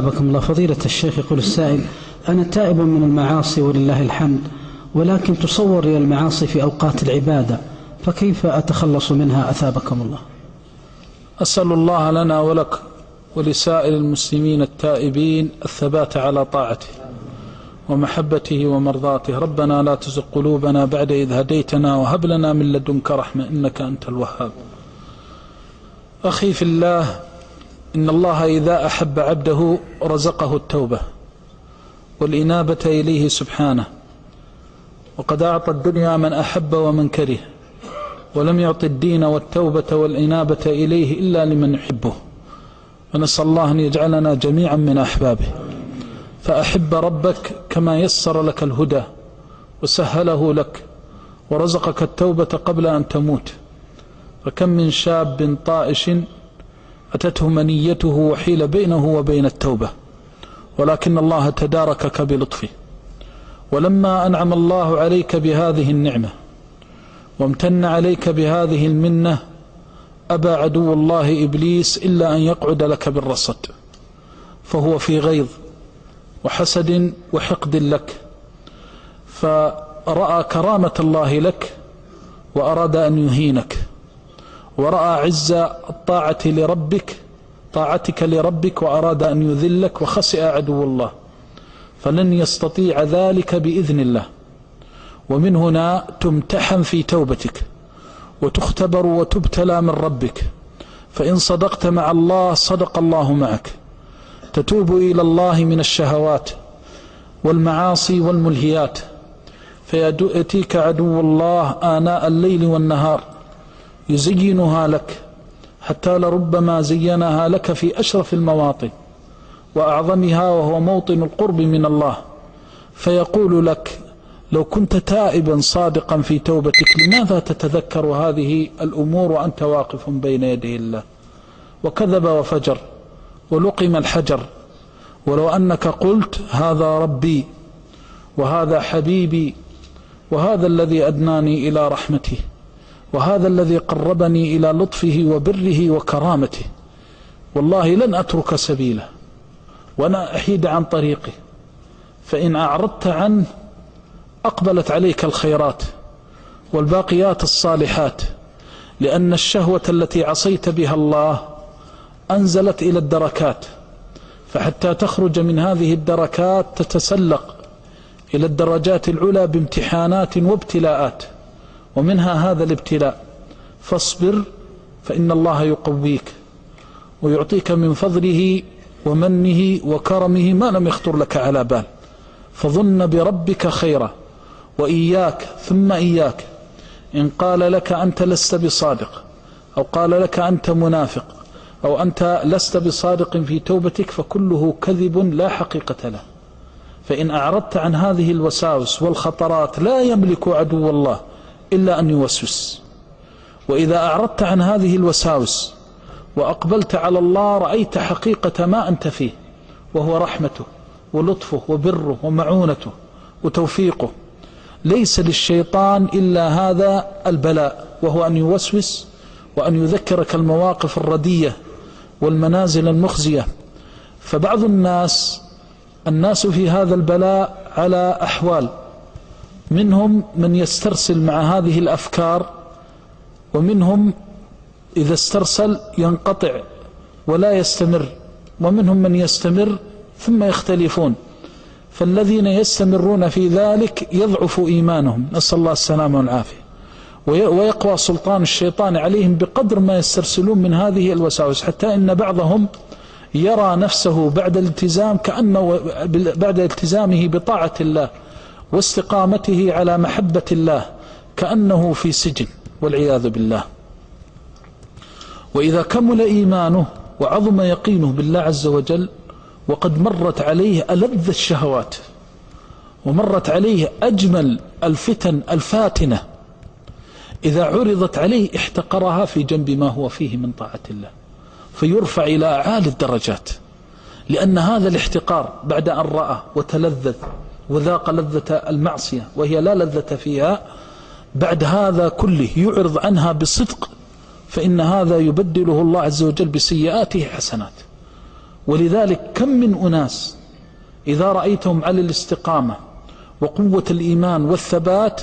أبكم الله. فضيلة الشيخ يقول السائل أنا تائب من المعاصي ولله الحمد ولكن تصور لي المعاصي في أوقات العبادة فكيف أتخلص منها؟ أثابكم الله. أسأل الله لنا ولك ولسائر المسلمين التائبين الثبات على طاعته ومحبته ومرضاته. ربنا لا تزغ قلوبنا بعد إذ هديتنا وهب لنا من لدنك رحمة إنك أنت الوهاب. أخي في الله إن الله إذا أحب عبده رزقه التوبة والإنابة إليه سبحانه وقد أعطى الدنيا من أحب ومن كره ولم يعط الدين والتوبة والإنابة إليه إلا لمن يحبه ونسأل الله أن يجعلنا جميعا من أحبابه فأحب ربك كما يسر لك الهدى وسهله لك ورزقك التوبة قبل أن تموت فكم من شاب طائش أتته منيته وحيل بينه وبين التوبة ولكن الله تداركك بلطفه. ولما أنعم الله عليك بهذه النعمة وامتن عليك بهذه المنة أبى عدو الله إبليس إلا أن يقعد لك بالرصد فهو في غيظ وحسد وحقد لك. فرأى كرامة الله لك وأراد أن يهينك. ورأى عز الطاعة لربك طاعتك لربك وأراد أن يذلك وخسئ عدو الله فلن يستطيع ذلك بإذن الله. ومن هنا تمتحن في توبتك وتختبر وتبتلى من ربك فإن صدقت مع الله صدق الله معك. تتوب إلى الله من الشهوات والمعاصي والملهيات فيأتيك عدو الله آناء الليل والنهار. يزينها لك حتى لربما زينها لك في أشرف المواطن وأعظمها وهو موطن القرب من الله. فيقول لك لو كنت تائبا صادقا في توبتك لماذا تتذكر هذه الأمور وأنت واقف بين يدي الله؟ وكذب وفجر ولقم الحجر. ولو أنك قلت هذا ربي وهذا حبيبي وهذا الذي أدناني إلى رحمته. وهذا الذي قربني إلى لطفه وبره وكرامته. والله لن أترك سبيله وأنا أحيد عن طريقه. فإن أعرضت عنه أقبلت عليك الخيرات والباقيات الصالحات لأن الشهوة التي عصيت بها الله أنزلت إلى الدركات. فحتى تخرج من هذه الدركات تتسلق إلى الدرجات العلى بامتحانات وابتلاءات. ومنها هذا الابتلاء. فاصبر فإن الله يقويك ويعطيك من فضله ومنه وكرمه ما لم يخطر لك على بال. فظن بربك خيرا وإياك ثم إياك. إن قال لك أنت لست بصادق أو قال لك أنت منافق أو أنت لست بصادق في توبتك فكله كذب لا حقيقة له. فإن أعرضت عن هذه الوساوس والخطرات لا يملك عدو الله. إلا أن يوسوس. وإذا أعرضت عن هذه الوساوس وأقبلت على الله رأيت حقيقة ما أنت فيه وهو رحمته ولطفه وبره ومعونته وتوفيقه. ليس للشيطان إلا هذا البلاء وهو أن يوسوس وأن يذكرك المواقف الردية والمنازل المخزية. فبعض الناس الناس في هذا البلاء على أحوال. منهم من يسترسل مع هذه الأفكار ومنهم إذا استرسل ينقطع ولا يستمر ومنهم من يستمر ثم يختلفون. فالذين يستمرون في ذلك يضعف إيمانهم. نسأل الله السلامة والعافية. ويقوى سلطان الشيطان عليهم بقدر ما يسترسلون من هذه الوساوس. حتى إن بعضهم يرى نفسه بعد الالتزام كأنه بعد التزامه بطاعة الله. واستقامته على محبة الله كأنه في سجن والعياذ بالله. وإذا كمل إيمانه وعظم يقينه بالله عز وجل وقد مرت عليه ألذ الشهوات ومرت عليه أجمل الفتن الفاتنة إذا عرضت عليه احتقرها في جنب ما هو فيه من طاعة الله فيرفع إلى أعالي الدرجات لأن هذا الاحتقار بعد أن رأى وتلذذ وذاق لذة المعصية وهي لا لذة فيها. بعد هذا كله يعرض عنها بصدق فإن هذا يبدله الله عز وجل بسيئاته حسنات. ولذلك كم من أناس إذا رأيتهم على الاستقامة وقوة الإيمان والثبات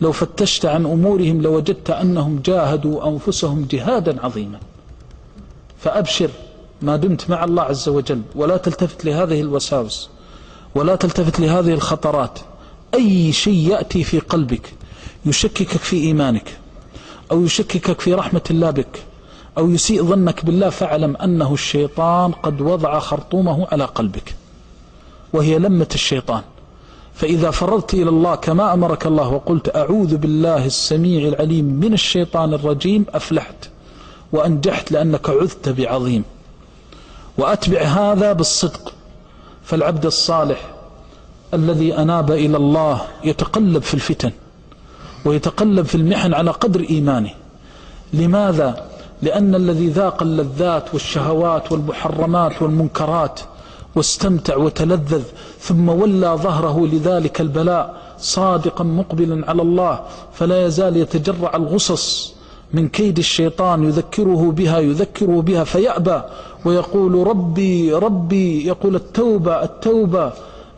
لو فتشت عن أمورهم لوجدت أنهم جاهدوا أنفسهم جهادا عظيما. فأبشر ما دمت مع الله عز وجل ولا تلتفت لهذه الوساوس. ولا تلتفت لهذه الخطرات. أي شيء يأتي في قلبك يشككك في إيمانك أو يشككك في رحمة الله بك أو يسيء ظنك بالله فاعلم أنه الشيطان قد وضع خرطومه على قلبك وهي لمة الشيطان. فإذا فررت إلى الله كما أمرك الله وقلت أعوذ بالله السميع العليم من الشيطان الرجيم أفلحت وأنجحت لأنك عذت بعظيم. وأتبع هذا بالصدق. فالعبد الصالح الذي أناب إلى الله يتقلب في الفتن ويتقلب في المحن على قدر إيمانه لماذا؟ لأن الذي ذاق اللذات والشهوات والمحرمات والمنكرات واستمتع وتلذذ ثم ولى ظهره لذلك البلاء صادقا مقبلا على الله فلا يزال يتجرع الغصص من كيد الشيطان يذكره بها يذكره بها فيأبى ويقول ربي ربي يقول التوبة التوبة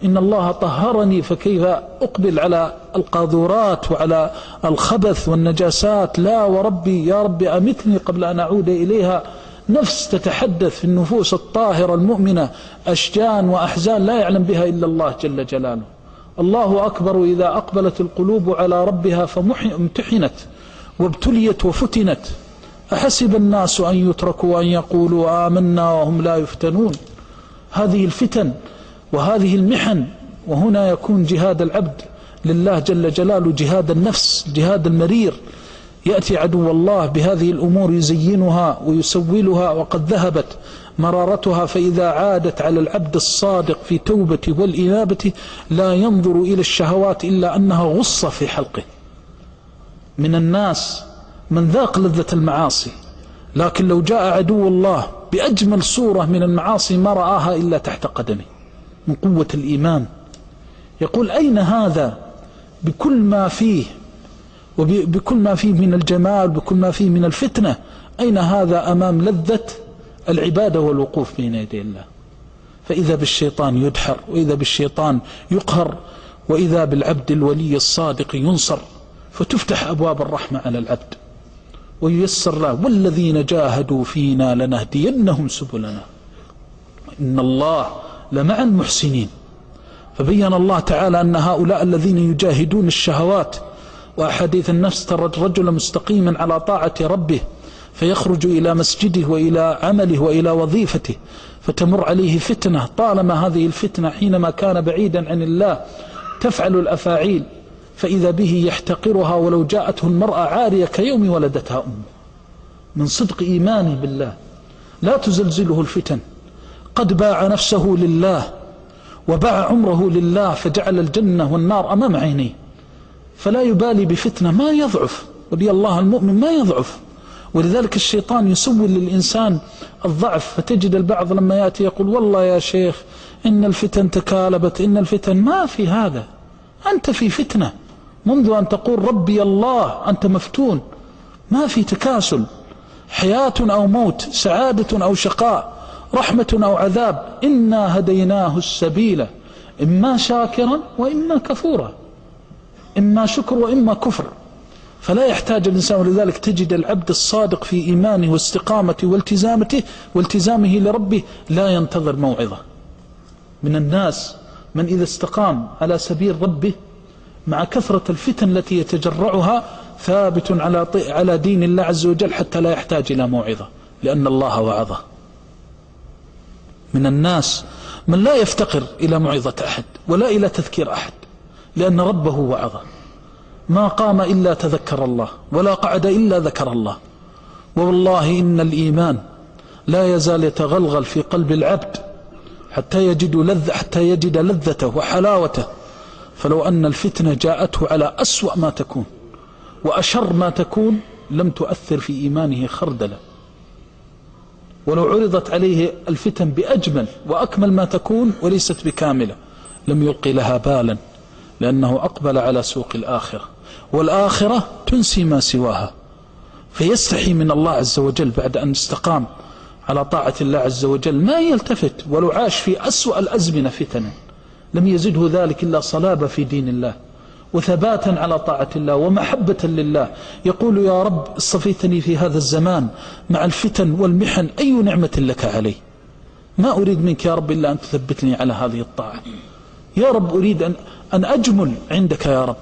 إن الله طهرني فكيف أقبل على القاذورات وعلى الخبث والنجاسات؟ لا وربي يا ربي أمتني قبل أن أعود إليها. نفس تتحدث في النفوس الطاهرة المؤمنة أشجان وأحزان لا يعلم بها إلا الله جل جلاله. الله أكبر إذا أقبلت القلوب على ربها فامتحنت وابتليت وفتنت. أحسب الناس أن يتركوا أن يقولوا آمنا وهم لا يفتنون. هذه الفتن وهذه المحن وهنا يكون جهاد العبد لله جل جلاله جهاد النفس جهاد المرير. يأتي عدو الله بهذه الأمور يزينها ويسولها وقد ذهبت مرارتها فإذا عادت على العبد الصادق في توبة والإنابة لا ينظر إلى الشهوات إلا أنها غصة في حلقه. من الناس من ذاق لذة المعاصي. لكن لو جاء عدو الله بأجمل صورة من المعاصي ما رآها إلا تحت قدمه من قوة الإيمان. يقول أين هذا؟ بكل ما فيه وبكل ما فيه من الجمال بكل ما فيه من الفتنة أين هذا أمام لذة العبادة والوقوف بين يدي الله؟ فإذا بالشيطان يدحر وإذا بالشيطان يقهر وإذا بالعبد الولي الصادق ينصر. فتفتح أبواب الرحمة على العبد وييسر له والذين جاهدوا فينا لنهدينهم سبلنا. إن الله لمع المحسنين. فبين الله تعالى أن هؤلاء الذين يجاهدون الشهوات وأحاديث النفس ترى الرجل مستقيما على طاعة ربه فيخرج إلى مسجده وإلى عمله وإلى وظيفته فتمر عليه فتنة. طالما هذه الفتنة حينما كان بعيدا عن الله تفعل الأفاعيل. فإذا به يحتقرها ولو جاءته المرأة عارية كيوم ولدتها أمه من صدق إيمانه بالله. لا تزلزله الفتن. قد باع نفسه لله وباع عمره لله فجعل الجنة والنار أمام عينيه. فلا يبالي بفتنة ما يضعف. ولي الله المؤمن ما يضعف. ولذلك الشيطان يسول للإنسان الضعف. فتجد البعض لما يأتي يقول والله يا شيخ إن الفتن تكالبت إن الفتن ما في هذا. أنت في فتنة. منذ أن تقول ربي الله أنت مفتون. ما في تكاسل. حياة أو موت سعادة أو شقاء رحمة أو عذاب. إنا هديناه السبيل. إما شاكرا وإما كفورا. إما شكر وإما كفر. فلا يحتاج الإنسان ولذلك تجد العبد الصادق في إيمانه واستقامته والتزامته والتزامه لربه لا ينتظر موعظة. من الناس من إذا استقام على سبيل ربه مع كثرة الفتن التي يتجرعها ثابت على على دين الله عز وجل حتى لا يحتاج إلى موعظة لأن الله وعظه. من الناس من لا يفتقر إلى موعظة أحد ولا إلى تذكير أحد لأن ربه وعظه. ما قام إلا تذكر الله ولا قعد إلا ذكر الله. والله إن الإيمان لا يزال يتغلغل في قلب العبد حتى يجد لذة حتى يجد لذته وحلاوته فلو أن الفتنة جاءته على أسوأ ما تكون وأشر ما تكون لم تؤثر في إيمانه خردلا. ولو عرضت عليه الفتن بأجمل وأكمل ما تكون وليست بكاملة لم يلقي لها بالا لأنه أقبل على سوق الآخرة. والآخرة تنسي ما سواها فيستحي من الله عز وجل بعد أن استقام على طاعة الله عز وجل. ما يلتفت ولو عاش في أسوأ الأزمنة فتنا. لم يزده ذلك إلا صلابة في دين الله وثباتا على طاعة الله ومحبة لله. يقول يا رب اصطفيتني في هذا الزمان مع الفتن والمحن أي نعمة لك علي؟ ما أريد منك يا رب إلا أن تثبتني على هذه الطاعة. يا رب أريد أن, أن أجمل عندك يا رب.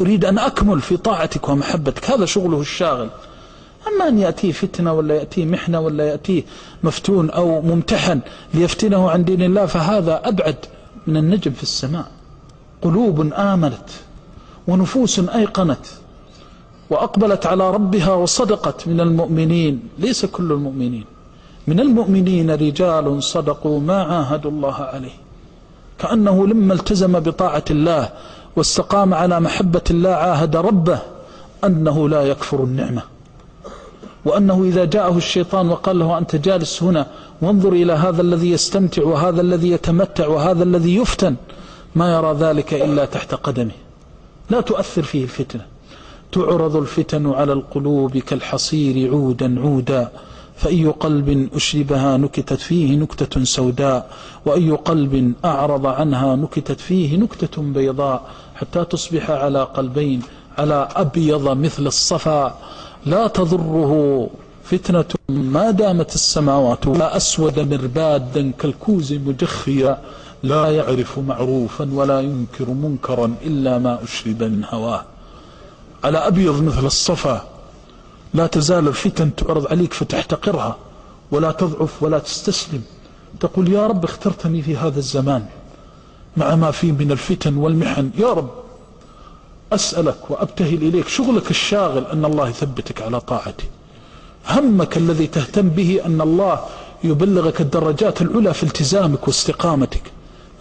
أريد أن أكمل في طاعتك ومحبتك. هذا شغله الشاغل. أما أن يأتيه فتنة ولا يأتيه محنة ولا يأتيه مفتون أو ممتحن ليفتنه عن دين الله فهذا أبعد من النجم في السماء. قلوب آمنت ونفوس أيقنت وأقبلت على ربها وصدقت من المؤمنين. ليس كل المؤمنين. من المؤمنين رجال صدقوا ما عاهدوا الله عليه. كأنه لما التزم بطاعة الله واستقام على محبة الله عاهد ربه أنه لا يكفر النعمة. وأنه إذا جاءه الشيطان وقال له أنت جالس هنا وانظر إلى هذا الذي يستمتع وهذا الذي يتمتع وهذا الذي يفتن ما يرى ذلك إلا تحت قدمه. لا تؤثر فيه الفتنة. تعرض الفتن على القلوب كالحصير عودا عودا فأي قلب أشربها نكتت فيه نكتة سوداء وأي قلب أعرض عنها نكتت فيه نكتة بيضاء حتى تصبح على قلبين على أبيض مثل الصفا. لا تضره فتنة ما دامت السماوات لا أسود مربادا كالكوز مجخيا لا يعرف معروفا ولا ينكر منكرا إلا ما أشرب من هواه. على أبيض مثل الصفا لا تزال الفتن تعرض عليك فتحتقرها ولا تضعف ولا تستسلم. تقول يا رب اخترتني في هذا الزمان مع ما فيه من الفتن والمحن. يا رب أسألك وأبتهل إليك شغلك الشاغل أن الله يثبتك على طاعتي همك الذي تهتم به أن الله يبلغك الدرجات العلى في التزامك واستقامتك.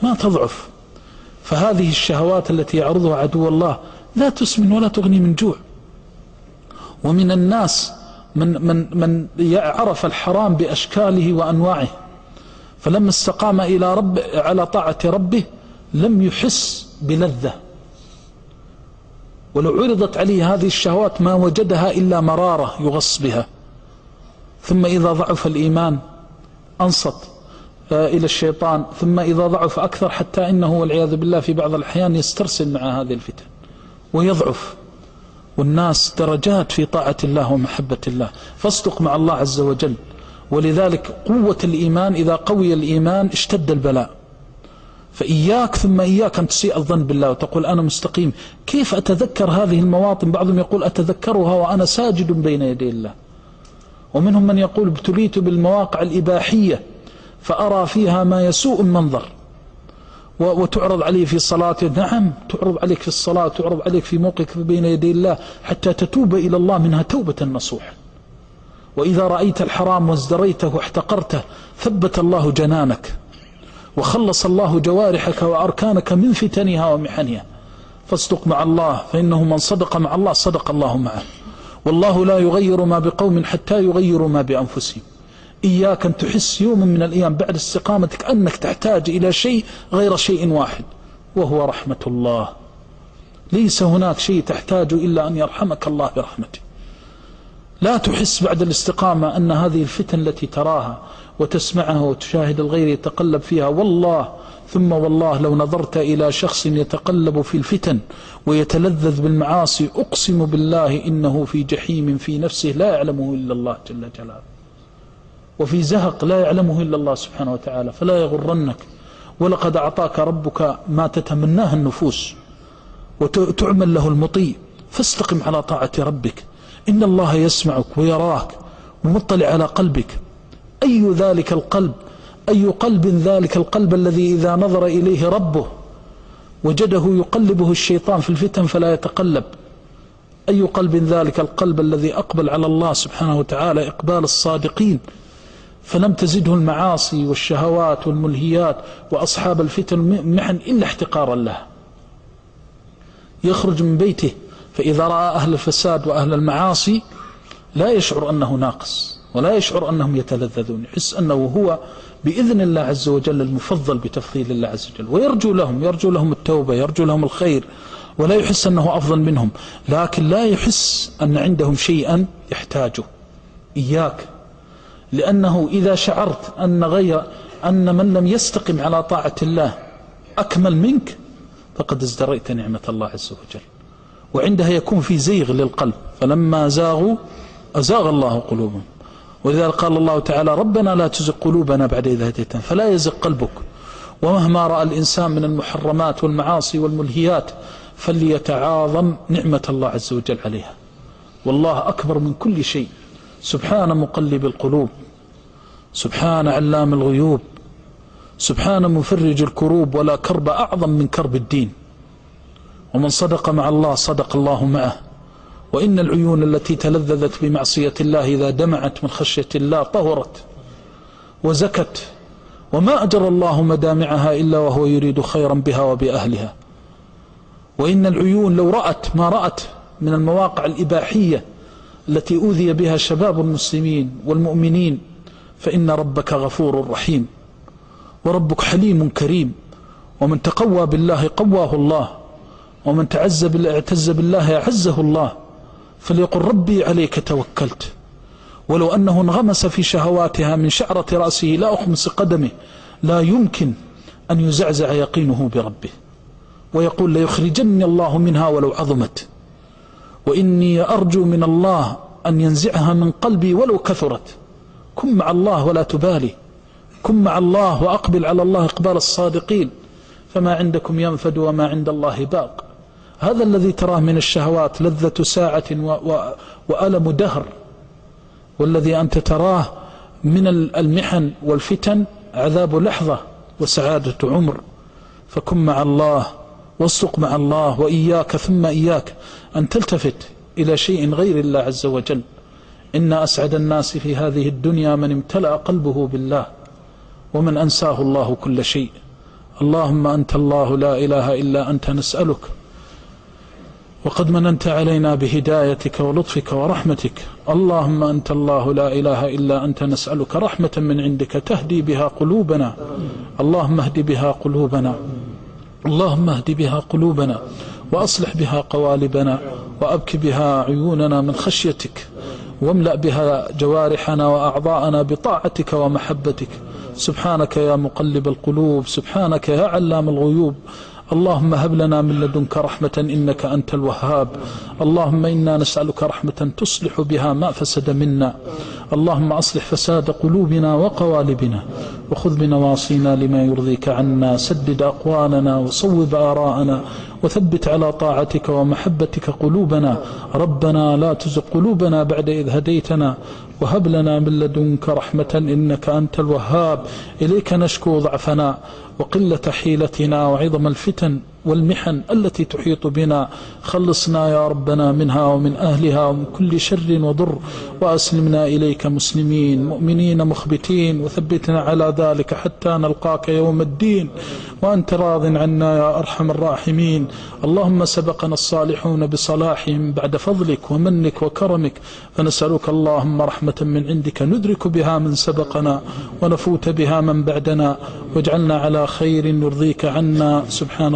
ما تضعف. فهذه الشهوات التي يعرضها عدو الله لا تسمن ولا تغني من جوع. ومن الناس من, من, من عرف الحرام بأشكاله وأنواعه. فلما استقام إلى رب على طاعة ربه لم يحس بلذة. ولو عرضت عليه هذه الشهوات ما وجدها إلا مرارة يغص بها. ثم إذا ضعف الإيمان أنصت آه، إلى الشيطان. ثم إذا ضعف أكثر حتى إنه والعياذ بالله في بعض الأحيان يسترسل مع هذه الفتن ويضعف. والناس درجات في طاعة الله ومحبة الله. فاصدق مع الله عز وجل. ولذلك قوة الإيمان إذا قوي الإيمان اشتد البلاء. فإياك ثم إياك أن تسيء الظن بالله وتقول أنا مستقيم. كيف أتذكر هذه المواطن؟ بعضهم يقول أتذكرها وأنا ساجد بين يدي الله. ومنهم من يقول ابتليت بالمواقع الإباحية فأرى فيها ما يسوء المنظر. وتعرض عليه في الصلاة. نعم تعرض عليك في الصلاة تعرض عليك في موقعك بين يدي الله حتى تتوب إلى الله منها توبة نصوحا. وإذا رأيت الحرام وازدريته واحتقرته ثبت الله جنانك. وخلص الله جوارحك وأركانك من فتنها ومحنها. فاصدق مع الله فإنه من صدق مع الله صدق الله معه. والله لا يغير ما بقوم حتى يغيروا ما بأنفسهم. إياك أن تحس يوم من الأيام بعد استقامتك أنك تحتاج إلى شيء غير شيء واحد وهو رحمة الله. ليس هناك شيء تحتاج إلا أن يرحمك الله برحمته. لا تحس بعد الاستقامة أن هذه الفتن التي تراها وتسمعها وتشاهد الغير يتقلب فيها. والله ثم والله لو نظرت إلى شخص يتقلب في الفتن ويتلذذ بالمعاصي أقسم بالله إنه في جحيم في نفسه لا يعلمه إلا الله جل جلاله. وفي زهق لا يعلمه إلا الله سبحانه وتعالى فلا يغرنك. ولقد أعطاك ربك ما تتمناه النفوس وتعمل له المطيع. فاستقم على طاعة ربك. إن الله يسمعك ويراك ومطلع على قلبك. أي ذلك القلب؟ أي قلب ذلك القلب الذي إذا نظر إليه ربه وجده يقلبه الشيطان في الفتن فلا يتقلب؟ أي قلب ذلك القلب الذي أقبل على الله سبحانه وتعالى إقبال الصادقين فلم تزده المعاصي والشهوات والملهيات وأصحاب الفتن محن إلا احتقارا له؟ يخرج من بيته فإذا رأى أهل الفساد وأهل المعاصي لا يشعر أنه ناقص. ولا يشعر أنهم يتلذذون يحس أنه هو بإذن الله عز وجل المفضل بتفضيل الله عز وجل. ويرجو لهم يرجو لهم التوبة يرجو لهم الخير ولا يحس أنه أفضل منهم لكن لا يحس أن عندهم شيئا يحتاجه. إياك. لأنه إذا شعرت أن غير أن من لم يستقم على طاعة الله أكمل منك فقد ازدريت نعمة الله عز وجل. وعندها يكون في زيغ للقلب فلما زاغوا أزاغ الله قلوبهم. ولذلك قال الله تعالى ربنا لا تزغ قلوبنا بعد إذا هديتنا فلا يزغ قلبك ومهما رأى الإنسان من المحرمات والمعاصي والملهيات فليتعاظم نعمة الله عز وجل عليها. والله أكبر من كل شيء. سبحان مقلب القلوب. سبحان علام الغيوب. سبحان مفرج الكروب ولا كرب أعظم من كرب الدين. ومن صدق مع الله صدق الله معه. وإن العيون التي تلذذت بمعصية الله إذا دمعت من خشية الله طهرت وزكت وما أجر الله مدامعها إلا وهو يريد خيرا بها وبأهلها. وإن العيون لو رأت ما رأت من المواقع الإباحية التي أوذي بها شباب المسلمين والمؤمنين فإن ربك غفور رحيم. وربك حليم كريم. ومن تقوى بالله قواه الله ومن تعز بالله اعتز بالله أعزه الله. فليقل ربي عليك توكلت. ولو أنه انغمس في شهواتها من شعرة رأسه لا أخمس قدمه لا يمكن أن يزعزع يقينه بربه. ويقول ليخرجني الله منها ولو عظمت. وإني أرجو من الله أن ينزعها من قلبي ولو كثرت. كن مع الله ولا تبالي. كن مع الله وأقبل على الله إقبال الصادقين. فما عندكم ينفد وما عند الله باق. هذا الذي تراه من الشهوات لذة ساعة وألم دهر. والذي أنت تراه من المحن والفتن عذاب لحظة وسعادة عمر. فكن مع الله واصدق مع الله وإياك ثم إياك أن تلتفت إلى شيء غير الله عز وجل. إن أسعد الناس في هذه الدنيا من امتلأ قلبه بالله ومن أنساه الله كل شيء. اللهم أنت الله لا إله إلا أنت نسألك وقد مننت علينا بهدايتك ولطفك ورحمتك. اللهم أنت الله لا إله إلا أنت نسألك رحمة من عندك تهدي بها قلوبنا. اللهم اهد بها قلوبنا. اللهم اهد بها قلوبنا. وأصلح بها قوالبنا. وأبك بها عيوننا من خشيتك. واملأ بها جوارحنا وأعضاءنا بطاعتك ومحبتك. سبحانك يا مقلب القلوب. سبحانك يا علام الغيوب. اللهم هب لنا من لدنك رحمة إنك أنت الوهاب. اللهم إنا نسألك رحمة تصلح بها ما فسد منا. اللهم أصلح فساد قلوبنا وقوالبنا. وخذ بنواصينا لما يرضيك عنا. سدد أقوالنا وصوب آراءنا. وثبت على طاعتك ومحبتك قلوبنا. ربنا لا تزغ قلوبنا بعد إذ هديتنا. وهب لنا من لدنك رحمة إنك أنت الوهاب. إليك نشكو ضعفنا وقلة حيلتنا وعظم الفتن. والمحن التي تحيط بنا. خلصنا يا ربنا منها ومن أهلها ومن كل شر وضر. وأسلمنا إليك مسلمين مؤمنين مخبتين. وثبتنا على ذلك حتى نلقاك يوم الدين. وأنت راض عنا يا أرحم الراحمين. اللهم سبقنا الصالحون بصلاحهم بعد فضلك ومنك وكرمك. فنسألك اللهم رحمة من عندك. ندرك بها من سبقنا ونفوت بها من بعدنا. واجعلنا على خير يرضيك عنا. سبحان